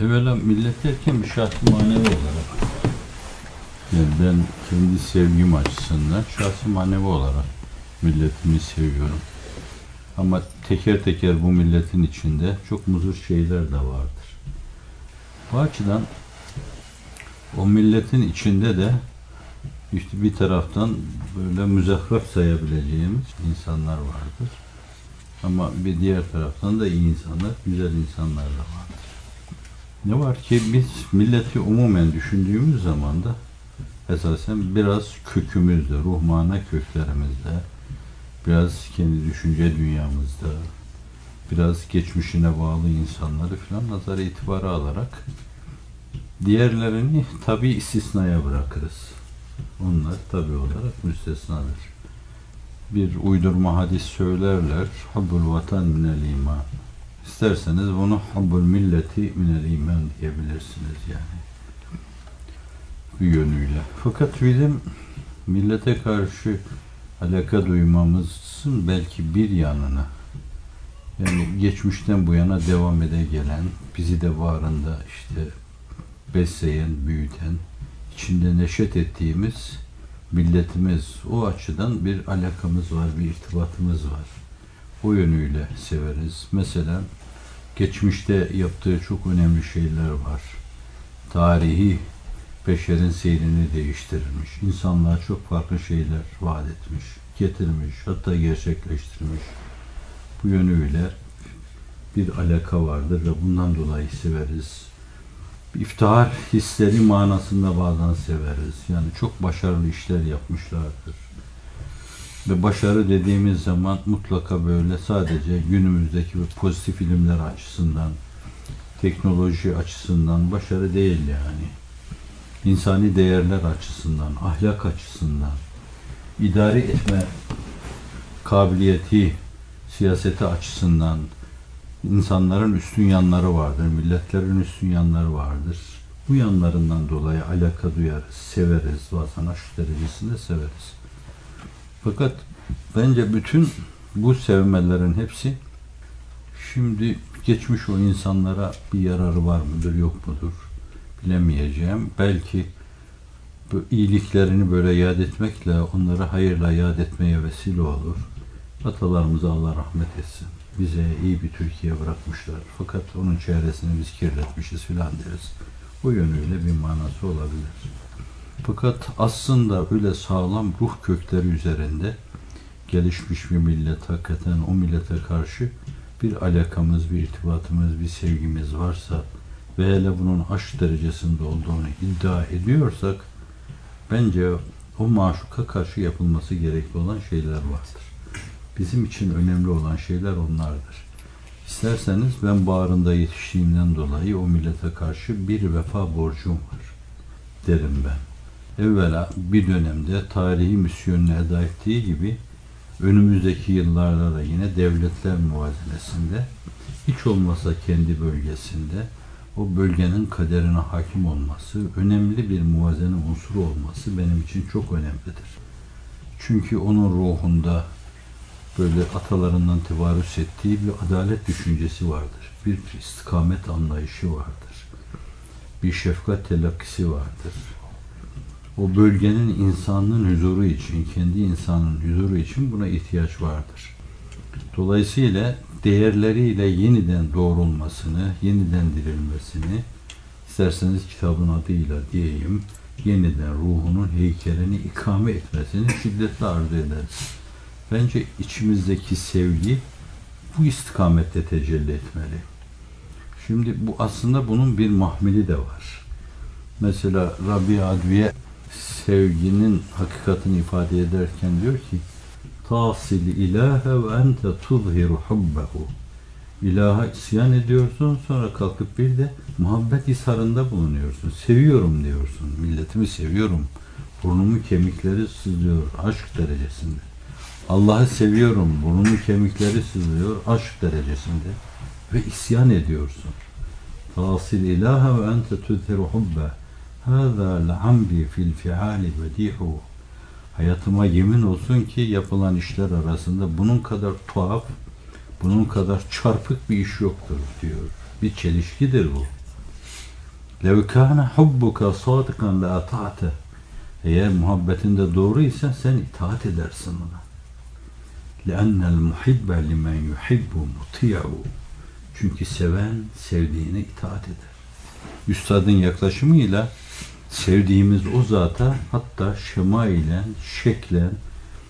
Evvela millet derken bir şahsi manevi olarak. Yani ben kendi sevgim açısından şahsi manevi olarak milletimi seviyorum. Ama teker teker bu milletin içinde çok muzur şeyler de vardır. Bu açıdan o milletin içinde de işte bir taraftan böyle müzahraf sayabileceğimiz insanlar vardır. Ama bir diğer taraftan da iyi insanlar, güzel insanlar da vardır. Ne var ki biz milleti umumen düşündüğümüz zaman da esasen biraz kökümüzde, ruh mana köklerimizde, biraz kendi düşünce dünyamızda, biraz geçmişine bağlı insanları falan nazara itibara alarak diğerlerini tabi istisnaya bırakırız. Onlar tabi olarak müstesnadır. Bir uydurma hadis söylerler. Hubbul vatan minel iman. İsterseniz bunu hubbul milleti minel iman diyebilirsiniz yani. Bir yönüyle. Fakat bizim millete karşı alaka duymamızın belki bir yanını yani geçmişten bu yana devam ede gelen, bizi de varında işte besleyen, büyüten, içinde neşet ettiğimiz milletimiz. O açıdan bir alakamız var, bir irtibatımız var. O yönüyle severiz. Mesela geçmişte yaptığı çok önemli şeyler var. Tarihi beşerin seyrini değiştirmiş. İnsanlığa çok farklı şeyler vaat etmiş, getirmiş, hatta gerçekleştirmiş. Bu yönüyle bir alaka vardır ve bundan dolayı severiz iftihar hisleri manasında bazen severiz. Yani çok başarılı işler yapmışlardır. Ve başarı dediğimiz zaman mutlaka böyle sadece günümüzdeki pozitif ilimler açısından, teknoloji açısından başarı değil yani. İnsani değerler açısından, ahlak açısından, idare etme kabiliyeti, siyaseti açısından, insanların üstün yanları vardır, milletlerin üstün yanları vardır. Bu yanlarından dolayı alaka duyarız, severiz, vatan aşk derecesinde severiz. Fakat bence bütün bu sevmelerin hepsi şimdi geçmiş o insanlara bir yararı var mıdır, yok mudur bilemeyeceğim. Belki bu iyiliklerini böyle yad etmekle, onları hayırla yad etmeye vesile olur. Atalarımıza Allah rahmet etsin bize iyi bir Türkiye bırakmışlar. Fakat onun çevresini biz kirletmişiz filan deriz. Bu yönüyle bir manası olabilir. Fakat aslında öyle sağlam ruh kökleri üzerinde gelişmiş bir millet hakikaten o millete karşı bir alakamız, bir irtibatımız, bir sevgimiz varsa ve hele bunun aşk derecesinde olduğunu iddia ediyorsak bence o maşuka karşı yapılması gerekli olan şeyler vardır. Bizim için önemli olan şeyler onlardır. İsterseniz ben bağrında yetiştiğimden dolayı o millete karşı bir vefa borcum var derim ben. Evvela bir dönemde tarihi misyonunu eda ettiği gibi önümüzdeki yıllarda da yine devletler muvazenesinde hiç olmasa kendi bölgesinde o bölgenin kaderine hakim olması, önemli bir muvazene unsuru olması benim için çok önemlidir. Çünkü onun ruhunda, böyle atalarından tevarüs ettiği bir adalet düşüncesi vardır. Bir istikamet anlayışı vardır. Bir şefkat telakkisi vardır. O bölgenin insanlığın huzuru için, kendi insanın huzuru için buna ihtiyaç vardır. Dolayısıyla değerleriyle yeniden doğrulmasını, yeniden dirilmesini, isterseniz kitabın adıyla diyeyim, yeniden ruhunun heykelini ikame etmesini şiddetle arzu ederiz. Bence içimizdeki sevgi bu istikamette tecelli etmeli. Şimdi bu aslında bunun bir mahmili de var. Mesela Rabbi Adviye sevginin hakikatini ifade ederken diyor ki tasil ilahe ve ente tuzhiru hubbehu İlaha isyan ediyorsun sonra kalkıp bir de muhabbet isharında bulunuyorsun. Seviyorum diyorsun. Milletimi seviyorum. Burnumu kemikleri sızlıyor aşk derecesinde. Allah'ı seviyorum, burnumun kemikleri sızlıyor aşk derecesinde ve isyan ediyorsun. Tasil ilahe ve ente tüzhiru hubbe. Hâzâ le'amri fil fi'ali vedihu. Hayatıma yemin olsun ki yapılan işler arasında bunun kadar tuhaf, bunun kadar çarpık bir iş yoktur diyor. Bir çelişkidir bu. لَوْ كَانَ حُبُّكَ صَادِقًا لَاَطَعْتَ Eğer muhabbetinde doğruysa sen itaat edersin ona. لَأَنَّ الْمُحِبَّ لِمَنْ يُحِبُّ مُطِيعُ Çünkü seven sevdiğine itaat eder. Üstadın yaklaşımıyla sevdiğimiz o zata hatta şemailen, şeklen,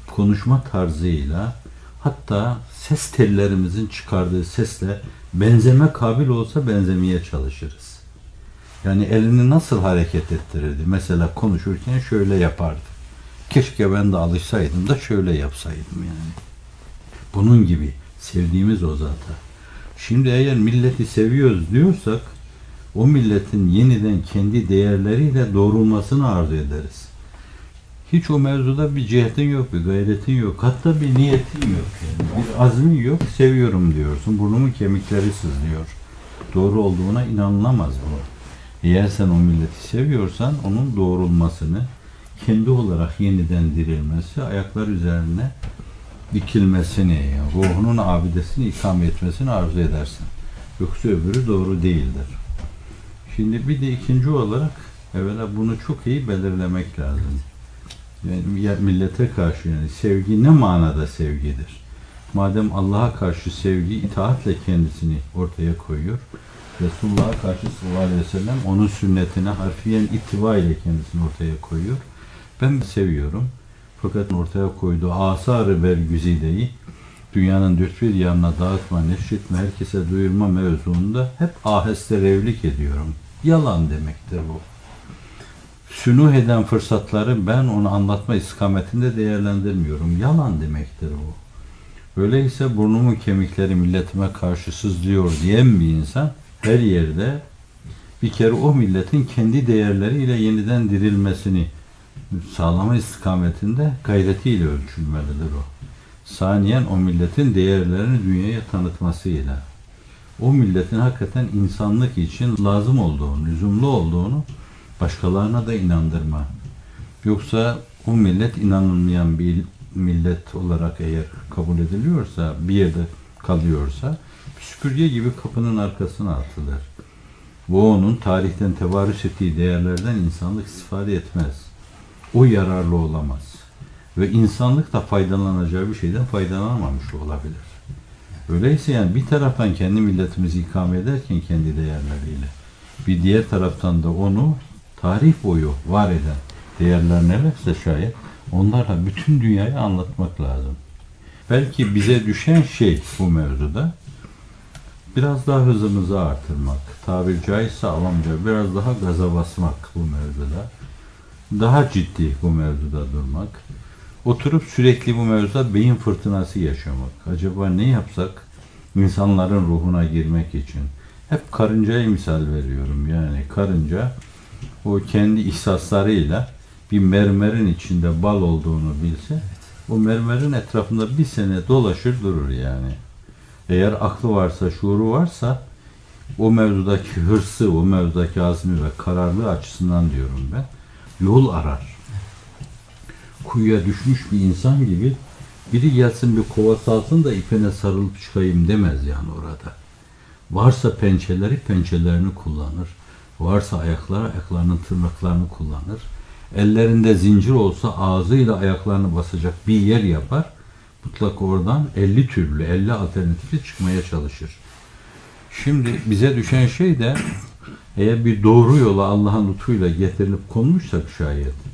konuşma tarzıyla hatta ses tellerimizin çıkardığı sesle benzeme kabil olsa benzemeye çalışırız. Yani elini nasıl hareket ettirirdi? Mesela konuşurken şöyle yapardı. Keşke ben de alışsaydım da şöyle yapsaydım yani. Bunun gibi sevdiğimiz o zata. Şimdi eğer milleti seviyoruz diyorsak o milletin yeniden kendi değerleriyle doğrulmasını arzu ederiz. Hiç o mevzuda bir cihetin yok, bir gayretin yok. Hatta bir niyetin yok. Yani. Bir azmin yok, seviyorum diyorsun. Burnumun kemikleri sızlıyor. Doğru olduğuna inanılamaz bu. Eğer sen o milleti seviyorsan onun doğrulmasını, kendi olarak yeniden dirilmesi, ayaklar üzerine dikilmesini, ruhunun abidesini ikame etmesini arzu edersin. Yoksa öbürü doğru değildir. Şimdi bir de ikinci olarak evvela bunu çok iyi belirlemek lazım. Yani millete karşı yani sevgi ne manada sevgidir? Madem Allah'a karşı sevgi itaatle kendisini ortaya koyuyor. Resulullah'a karşı sallallahu aleyhi ve sellem onun sünnetine harfiyen ittiba ile kendisini ortaya koyuyor. Ben seviyorum. Fakat ortaya koyduğu asar-ı bergüzideyi dünyanın dört bir yanına dağıtma, neşretme, herkese duyurma mevzuunda hep aheste revlik ediyorum. Yalan demektir bu. Sünuh eden fırsatları ben onu anlatma istikametinde değerlendirmiyorum. Yalan demektir bu. Öyleyse burnumun kemikleri milletime karşı sızlıyor diyen bir insan her yerde bir kere o milletin kendi değerleriyle yeniden dirilmesini sağlama istikametinde gayretiyle ölçülmelidir o. Saniyen o milletin değerlerini dünyaya tanıtmasıyla. O milletin hakikaten insanlık için lazım olduğunu, lüzumlu olduğunu başkalarına da inandırma. Yoksa o millet inanılmayan bir millet olarak eğer kabul ediliyorsa, bir yerde kalıyorsa süpürge gibi kapının arkasına atılır. Bu onun tarihten tevarüs ettiği değerlerden insanlık istifade etmez. O yararlı olamaz. Ve insanlık da faydalanacağı bir şeyden faydalanamamış olabilir. Öyleyse yani bir taraftan kendi milletimizi ikame ederken kendi değerleriyle, bir diğer taraftan da onu tarih boyu var eden değerler nelerse şayet onlarla bütün dünyayı anlatmak lazım. Belki bize düşen şey bu mevzuda biraz daha hızımızı artırmak, tabir caizse avamca biraz daha gaza basmak bu mevzuda. Daha ciddi bu mevzuda durmak. Oturup sürekli bu mevzuda beyin fırtınası yaşamak. Acaba ne yapsak insanların ruhuna girmek için? Hep karıncaya misal veriyorum. Yani karınca o kendi ihsaslarıyla bir mermerin içinde bal olduğunu bilse o mermerin etrafında bir sene dolaşır durur yani. Eğer aklı varsa, şuuru varsa o mevzudaki hırsı, o mevzudaki azmi ve kararlı açısından diyorum ben yol arar. Kuyuya düşmüş bir insan gibi biri gelsin bir kova salsın da ipene sarılıp çıkayım demez yani orada. Varsa pençeleri pençelerini kullanır. Varsa ayakları ayaklarının tırnaklarını kullanır. Ellerinde zincir olsa ağzıyla ayaklarını basacak bir yer yapar. Mutlaka oradan 50 türlü, 50 alternatifi çıkmaya çalışır. Şimdi bize düşen şey de eğer bir doğru yola Allah'ın lütfuyla getirilip konmuşsak şayet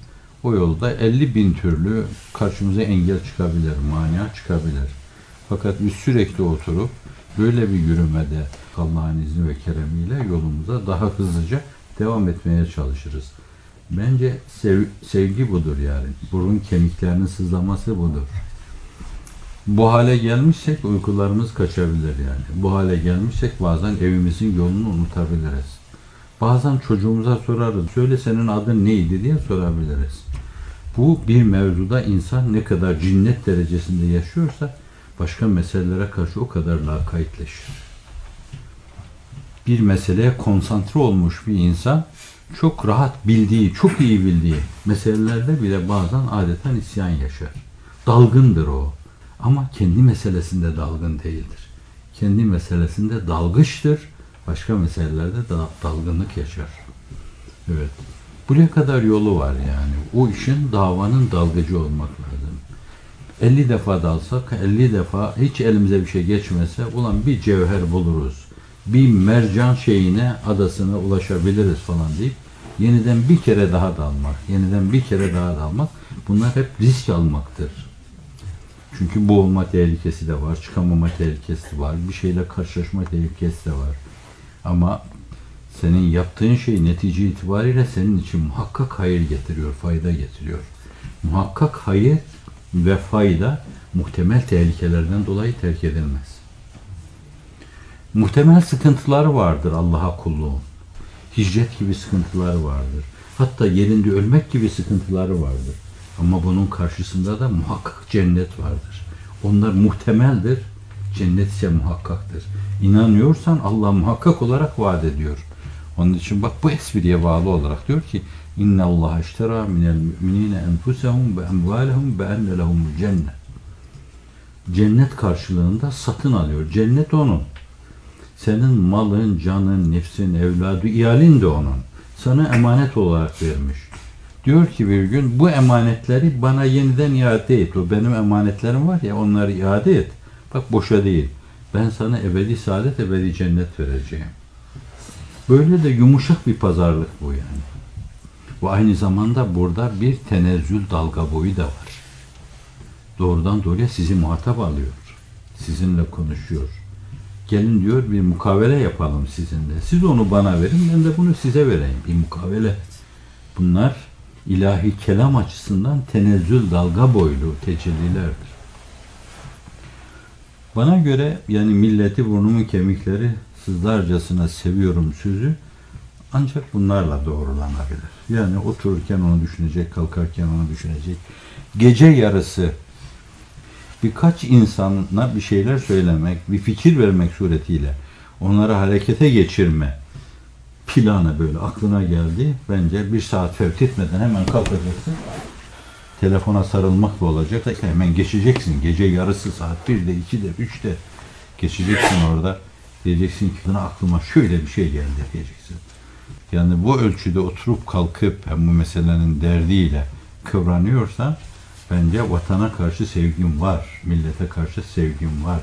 o yolda 50 bin türlü karşımıza engel çıkabilir, mania çıkabilir. Fakat biz sürekli oturup böyle bir yürümede Allah'ın izni ve keremiyle yolumuza daha hızlıca devam etmeye çalışırız. Bence sev, sevgi budur yani. Burun kemiklerinin sızlaması budur. Bu hale gelmişsek uykularımız kaçabilir yani. Bu hale gelmişsek bazen evimizin yolunu unutabiliriz. Bazen çocuğumuza sorarız. Söyle senin adın neydi diye sorabiliriz. Bu bir mevzuda insan ne kadar cinnet derecesinde yaşıyorsa başka meselelere karşı o kadar lakaytleşir. Bir meseleye konsantre olmuş bir insan çok rahat bildiği, çok iyi bildiği meselelerde bile bazen adeta isyan yaşar. Dalgındır o. Ama kendi meselesinde dalgın değildir. Kendi meselesinde dalgıçtır. Başka meselelerde da dalgınlık yaşar. Evet. Buraya kadar yolu var yani. O işin davanın dalgıcı olmak lazım. 50 defa dalsak, 50 defa hiç elimize bir şey geçmese ulan bir cevher buluruz. Bir mercan şeyine, adasına ulaşabiliriz falan deyip yeniden bir kere daha dalmak, yeniden bir kere daha dalmak bunlar hep risk almaktır. Çünkü boğulma tehlikesi de var, çıkamama tehlikesi de var, bir şeyle karşılaşma tehlikesi de var. Ama senin yaptığın şey netice itibariyle senin için muhakkak hayır getiriyor, fayda getiriyor. Muhakkak hayır ve fayda muhtemel tehlikelerden dolayı terk edilmez. Muhtemel sıkıntıları vardır Allah'a kulluğun. Hicret gibi sıkıntıları vardır. Hatta yerinde ölmek gibi sıkıntıları vardır. Ama bunun karşısında da muhakkak cennet vardır. Onlar muhtemeldir. Cennet ise muhakkaktır. İnanıyorsan Allah muhakkak olarak vaat ediyor. Onun için bak bu espriye bağlı olarak diyor ki İnna Allah iştera minel müminine enfusehum ve emvalehum ve enne lehumul cennet. Cennet karşılığında satın alıyor. Cennet onun. Senin malın, canın, nefsin, evladı, iyalin de onun. Sana emanet olarak vermiş. Diyor ki bir gün bu emanetleri bana yeniden iade et. O benim emanetlerim var ya onları iade et. Bak boşa değil. Ben sana ebedi saadet, ebedi cennet vereceğim. Böyle de yumuşak bir pazarlık bu yani. Ve aynı zamanda burada bir tenezzül dalga boyu da var. Doğrudan doğruya sizi muhatap alıyor. Sizinle konuşuyor. Gelin diyor bir mukavele yapalım sizinle. Siz onu bana verin, ben de bunu size vereyim. Bir mukavele. Bunlar ilahi kelam açısından tenezzül dalga boylu tecellilerdir. Bana göre yani milleti burnumun kemikleri sızlarcasına seviyorum sözü ancak bunlarla doğrulanabilir. Yani otururken onu düşünecek, kalkarken onu düşünecek. Gece yarısı birkaç insana bir şeyler söylemek, bir fikir vermek suretiyle onları harekete geçirme planı böyle aklına geldi. Bence bir saat fevt etmeden hemen kalkacaksın. Telefona sarılmakla olacak. Hemen geçeceksin. Gece yarısı saat 1'de, 2'de, 3'te geçeceksin orada. Diyeceksin ki bana aklıma şöyle bir şey geldi diyeceksin. Yani bu ölçüde oturup kalkıp hem bu meselenin derdiyle kıvranıyorsan bence vatana karşı sevgim var, millete karşı sevgim var.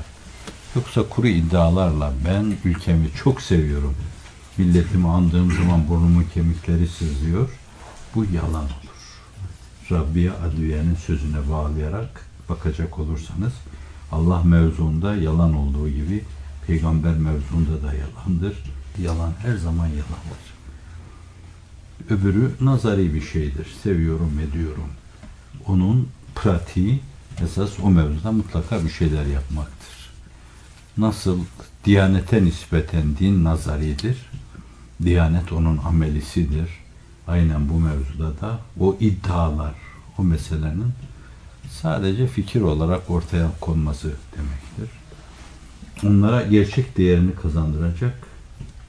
Yoksa kuru iddialarla ben ülkemi çok seviyorum. Milletimi andığım zaman burnumun kemikleri sızlıyor. Bu yalan olur. Rabbiye Adviye'nin sözüne bağlayarak bakacak olursanız Allah mevzuunda yalan olduğu gibi peygamber mevzuunda da yalandır. Yalan her zaman yalandır. Öbürü nazari bir şeydir. Seviyorum, ediyorum. Onun pratiği esas o mevzuda mutlaka bir şeyler yapmaktır. Nasıl Diyanete nispeten din nazaridir. Diyanet onun amelisidir. Aynen bu mevzuda da o iddialar, o meselenin sadece fikir olarak ortaya konması demektir. Onlara gerçek değerini kazandıracak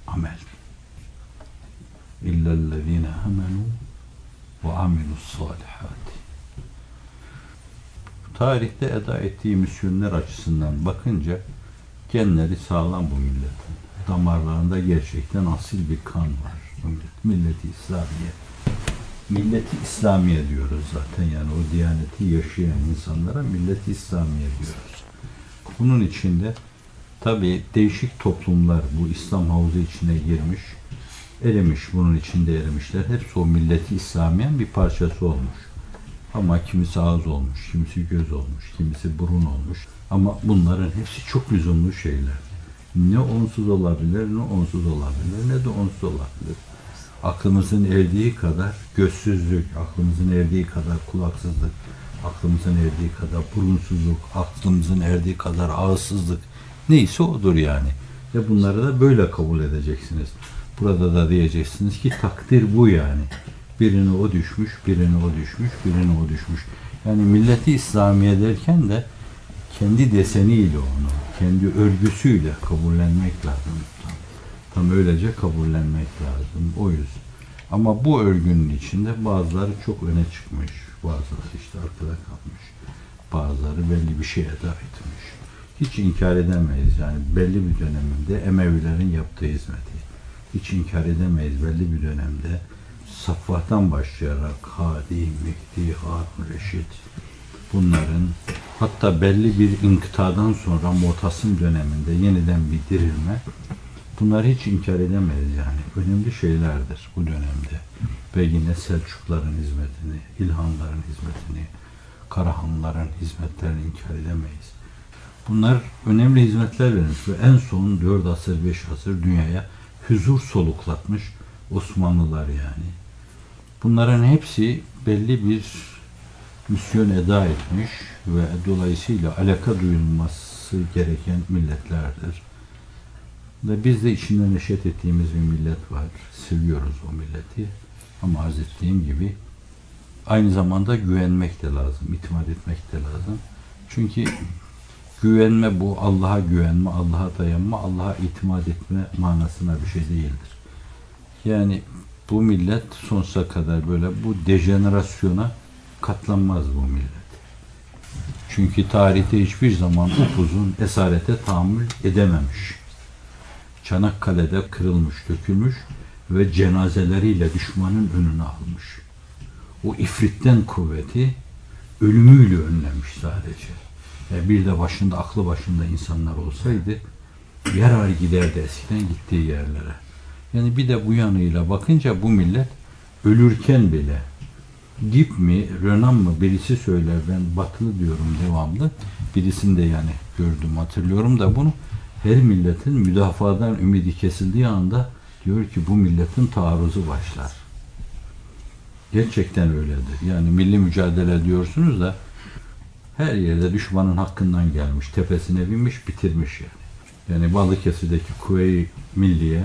amel. İllellezine amenu ve amilus salihati. Tarihte eda ettiği misyonlar açısından bakınca genleri sağlam bu milletin. Damarlarında gerçekten asil bir kan var. Millet, milleti İslamiye. Milleti İslamiye diyoruz zaten yani o diyaneti yaşayan insanlara milleti İslamiye diyoruz. Bunun içinde tabi değişik toplumlar bu İslam havuzu içine girmiş, erimiş, bunun içinde erimişler. Hepsi o milleti İslamiyen bir parçası olmuş. Ama kimisi ağız olmuş, kimisi göz olmuş, kimisi burun olmuş. Ama bunların hepsi çok lüzumlu şeyler. Ne onsuz olabilir, ne onsuz olabilir, ne de onsuz olabilir. Aklımızın erdiği kadar gözsüzlük, aklımızın erdiği kadar kulaksızlık, aklımızın erdiği kadar burunsuzluk, aklımızın erdiği kadar ağızsızlık neyse odur yani. Ve bunları da böyle kabul edeceksiniz. Burada da diyeceksiniz ki takdir bu yani. Birine o düşmüş, birine o düşmüş, birine o düşmüş. Yani milleti İslamiye derken de kendi deseniyle onu, kendi örgüsüyle kabullenmek lazım. Tam, tam öylece kabullenmek lazım. O yüzden. Ama bu örgünün içinde bazıları çok öne çıkmış, bazıları işte arkada kalmış, bazıları belli bir şeye da etmiş. Hiç inkar edemeyiz yani belli bir döneminde Emevilerin yaptığı hizmeti. Hiç inkar edemeyiz belli bir dönemde Saffah'tan başlayarak Hadi, Mehdi, Harun Reşit bunların hatta belli bir inkıtadan sonra Mu'tasim döneminde yeniden bir dirilme bunları hiç inkar edemeyiz yani. Önemli şeylerdir bu dönemde. Ve yine Selçukların hizmetini, İlhanların hizmetini, Karahanlıların hizmetlerini inkar edemeyiz. Bunlar önemli hizmetler vermiş ve en son 4 asır 5 asır dünyaya huzur soluklatmış Osmanlılar yani. Bunların hepsi belli bir misyon eda etmiş ve dolayısıyla alaka duyulması gereken milletlerdir. Ve biz de içinden neşet ettiğimiz bir millet var. Seviyoruz o milleti. Ama arz ettiğim gibi aynı zamanda güvenmek de lazım, itimat etmek de lazım. Çünkü güvenme bu Allah'a güvenme, Allah'a dayanma, Allah'a itimat etme manasına bir şey değildir. Yani bu millet sonsuza kadar böyle bu dejenerasyona katlanmaz bu millet. Çünkü tarihte hiçbir zaman upuzun esarete tahammül edememiş. Çanakkale'de kırılmış, dökülmüş ve cenazeleriyle düşmanın önüne almış. O ifritten kuvveti ölümüyle önlemiş sadece. E bir de başında, aklı başında insanlar olsaydı yarar giderdi eskiden gittiği yerlere. Yani bir de bu yanıyla bakınca bu millet ölürken bile Dip mi, Renan mı birisi söyler ben batılı diyorum devamlı. Birisini de yani gördüm hatırlıyorum da bunu her milletin müdafadan ümidi kesildiği anda diyor ki bu milletin taarruzu başlar. Gerçekten öyledir. Yani milli mücadele diyorsunuz da her yerde düşmanın hakkından gelmiş, tepesine binmiş, bitirmiş yani. Yani Balıkesir'deki Kuvey Milliye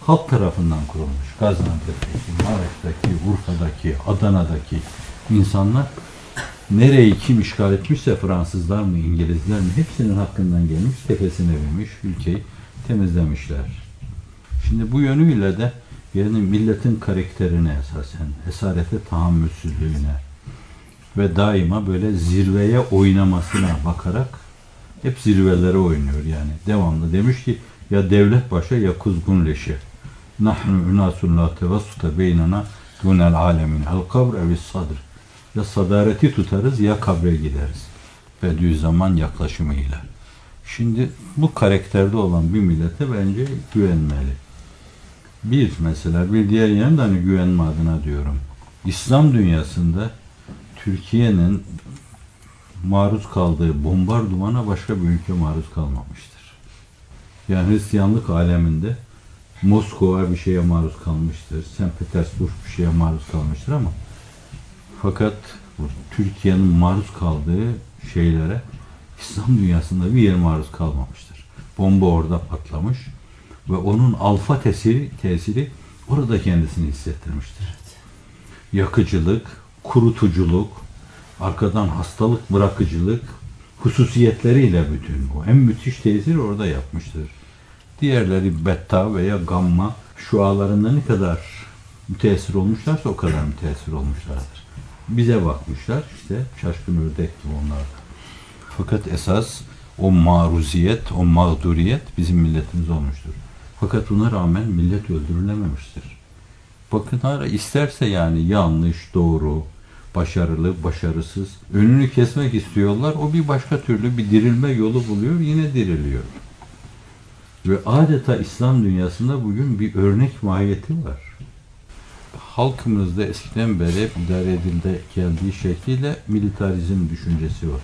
halk tarafından kurulmuş. Gaziantep'teki, Maraş'taki, Urfa'daki, Adana'daki insanlar nereyi kim işgal etmişse Fransızlar mı, İngilizler mi hepsinin hakkından gelmiş, tepesine binmiş, ülkeyi temizlemişler. Şimdi bu yönüyle de yani milletin karakterine esasen, esarete tahammülsüzlüğüne ve daima böyle zirveye oynamasına bakarak hep zirvelere oynuyor yani. Devamlı demiş ki ya devlet başa ya kuzgun leşi. Nahnu unasun la tevassuta beynana dunel alemin el kabr evis sadr. Ya sadareti tutarız ya kabre gideriz. Bediüzzaman yaklaşımıyla. Şimdi bu karakterde olan bir millete bence güvenmeli. Bir mesela bir diğer yandan hani güvenme adına diyorum. İslam dünyasında Türkiye'nin maruz kaldığı bombardımana başka bir ülke maruz kalmamıştır. Yani Hristiyanlık aleminde Moskova bir şeye maruz kalmıştır. St. Petersburg bir şeye maruz kalmıştır ama fakat Türkiye'nin maruz kaldığı şeylere İslam dünyasında bir yer maruz kalmamıştır. Bomba orada patlamış ve onun alfa tesiri, tesiri orada kendisini hissettirmiştir. Yakıcılık, kurutuculuk, arkadan hastalık bırakıcılık hususiyetleriyle bütün o en müthiş tesir orada yapmıştır. Diğerleri beta veya gamma şualarında ne kadar müteessir olmuşlarsa o kadar müteessir olmuşlardır. Bize bakmışlar işte şaşkın ördek gibi onlar. Fakat esas o maruziyet, o mağduriyet bizim milletimiz olmuştur. Fakat buna rağmen millet öldürülememiştir. Bakın hala isterse yani yanlış, doğru, başarılı, başarısız önünü kesmek istiyorlar. O bir başka türlü bir dirilme yolu buluyor, yine diriliyor. Ve adeta İslam dünyasında bugün bir örnek mahiyeti var. Halkımızda eskiden beri idare edilde geldiği şekliyle militarizm düşüncesi var.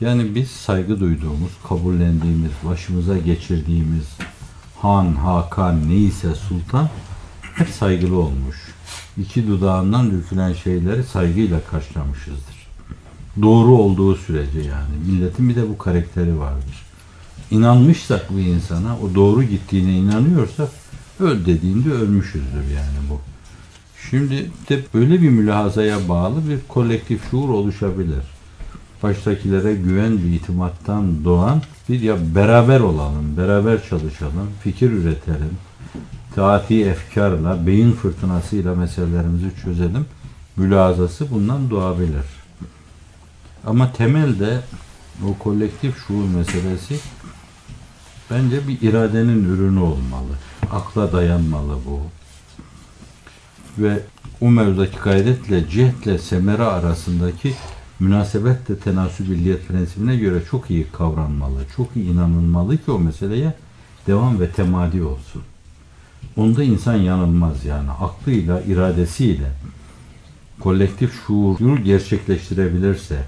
Yani biz saygı duyduğumuz, kabullendiğimiz, başımıza geçirdiğimiz Han, Hakan neyse sultan hep saygılı olmuş. İki dudağından dökülen şeyleri saygıyla karşılamışızdır. Doğru olduğu sürece yani. Milletin bir de bu karakteri vardır. İnanmışsak bu insana, o doğru gittiğine inanıyorsak öl dediğinde ölmüşüzdür yani bu. Şimdi de böyle bir mülahazaya bağlı bir kolektif şuur oluşabilir. Baştakilere güven ve itimattan doğan bir ya beraber olalım, beraber çalışalım, fikir üretelim, taati efkarla, beyin fırtınasıyla meselelerimizi çözelim. Mülazası bundan doğabilir. Ama temelde o kolektif şuur meselesi bence bir iradenin ürünü olmalı. Akla dayanmalı bu. ve o mevzudaki gayretle, cihetle, semere arasındaki münasebet de tenasübilliyet prensibine göre çok iyi kavranmalı, çok iyi inanılmalı ki o meseleye devam ve temadi olsun. Onda insan yanılmaz yani. Aklıyla, iradesiyle kolektif şuuru gerçekleştirebilirse,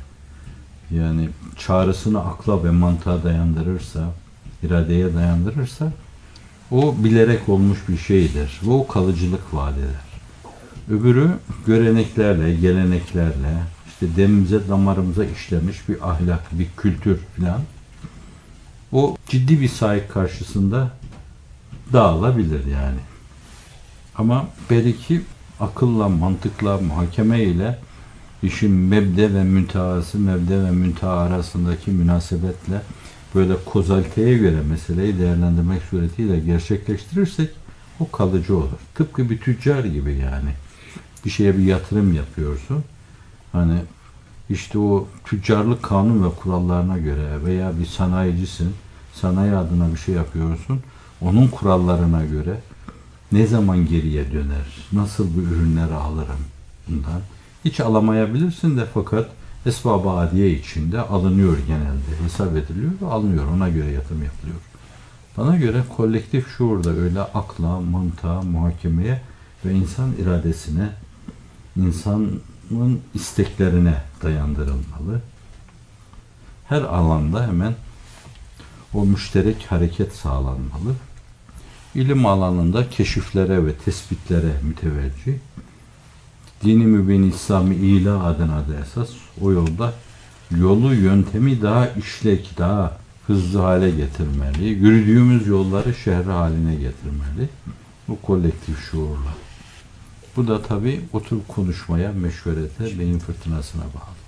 yani çağrısını akla ve mantığa dayandırırsa, iradeye dayandırırsa, o bilerek olmuş bir şeydir ve o kalıcılık vaat eder. Öbürü göreneklerle, geleneklerle, işte demimize, damarımıza işlemiş bir ahlak, bir kültür filan. O ciddi bir sahip karşısında dağılabilir yani. Ama belki akılla, mantıkla, muhakeme ile işin mebde ve müntehası, mebde ve münteha arasındaki münasebetle böyle kozaliteye göre meseleyi değerlendirmek suretiyle gerçekleştirirsek o kalıcı olur. Tıpkı bir tüccar gibi yani. Bir şeye bir yatırım yapıyorsun. Hani işte o tüccarlık kanun ve kurallarına göre veya bir sanayicisin, sanayi adına bir şey yapıyorsun. Onun kurallarına göre ne zaman geriye döner, nasıl bu ürünleri alırım bundan. Hiç alamayabilirsin de fakat esbab-ı adiye içinde alınıyor genelde. Hesap ediliyor ve alınıyor. Ona göre yatırım yapılıyor. Bana göre kolektif şuurda öyle akla, mantığa, muhakemeye ve insan iradesine, insanın isteklerine dayandırılmalı. Her alanda hemen o müşterek hareket sağlanmalı. İlim alanında keşiflere ve tespitlere müteveccih. Dini mübin İslami ila adına da esas o yolda yolu, yöntemi daha işlek, daha hızlı hale getirmeli. Yürüdüğümüz yolları şehre haline getirmeli. Bu kolektif şuurla. Bu da tabii oturup konuşmaya, meşverete, beyin fırtınasına bağlı.